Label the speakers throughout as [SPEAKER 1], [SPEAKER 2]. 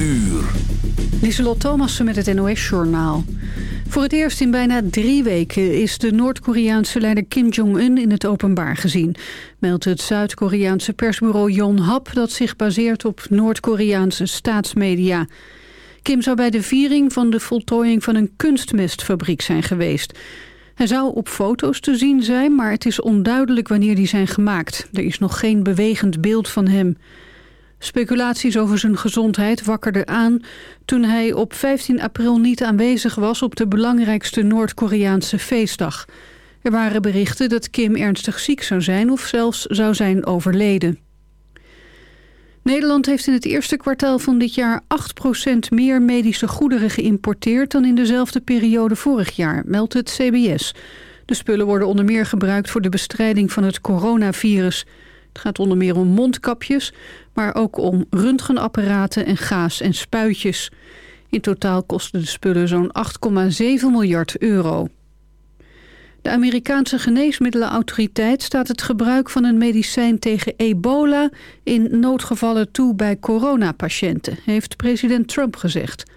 [SPEAKER 1] uur.
[SPEAKER 2] Lieselot Thomassen met het NOS-journaal. Voor het eerst in bijna drie weken is de Noord-Koreaanse leider Kim Jong-un in het openbaar gezien. Meldt het Zuid-Koreaanse persbureau Yonhap dat zich baseert op Noord-Koreaanse staatsmedia. Kim zou bij de viering van de voltooiing van een kunstmestfabriek zijn geweest. Hij zou op foto's te zien zijn, maar het is onduidelijk wanneer die zijn gemaakt. Er is nog geen bewegend beeld van hem. Speculaties over zijn gezondheid wakkerden aan toen hij op 15 april niet aanwezig was op de belangrijkste Noord-Koreaanse feestdag. Er waren berichten dat Kim ernstig ziek zou zijn of zelfs zou zijn overleden. Nederland heeft in het eerste kwartaal van dit jaar 8% meer medische goederen geïmporteerd dan in dezelfde periode vorig jaar, meldt het CBS. De spullen worden onder meer gebruikt voor de bestrijding van het coronavirus. Het gaat onder meer om mondkapjes, maar ook om röntgenapparaten en gaas en spuitjes. In totaal kosten de spullen zo'n 8,7 miljard euro. De Amerikaanse geneesmiddelenautoriteit staat het gebruik van een medicijn tegen ebola in noodgevallen toe bij coronapatiënten, heeft president Trump gezegd.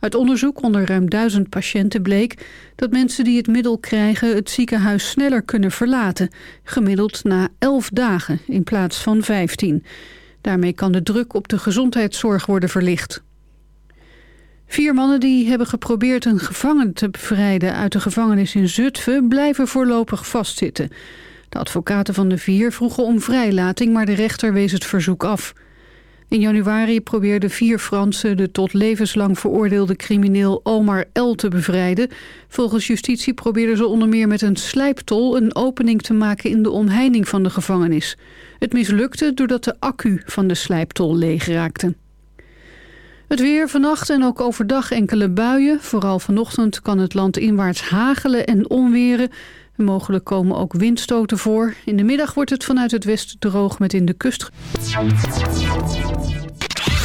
[SPEAKER 2] Uit onderzoek onder ruim duizend patiënten bleek dat mensen die het middel krijgen het ziekenhuis sneller kunnen verlaten, gemiddeld na 11 dagen in plaats van 15. Daarmee kan de druk op de gezondheidszorg worden verlicht. Vier mannen die hebben geprobeerd een gevangene te bevrijden uit de gevangenis in Zutphen blijven voorlopig vastzitten. De advocaten van de vier vroegen om vrijlating, maar de rechter wees het verzoek af. In januari probeerden vier Fransen de tot levenslang veroordeelde crimineel Omar L. te bevrijden. Volgens justitie probeerden ze onder meer met een slijptol een opening te maken in de omheining van de gevangenis. Het mislukte doordat de accu van de slijptol leeg raakte. Het weer vannacht en ook overdag enkele buien. Vooral vanochtend kan het land inwaarts hagelen en onweren. Mogelijk komen ook windstoten voor. In de middag wordt het vanuit het westen droog met in de kust...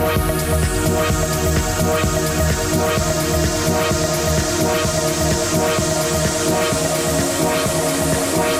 [SPEAKER 1] Thank you.